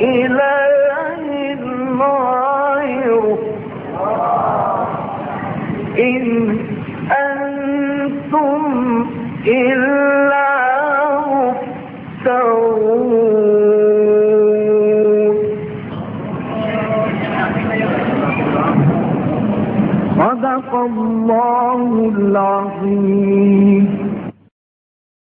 إله غيره إن أنتم إلا مفترون. صدق الله العظيم.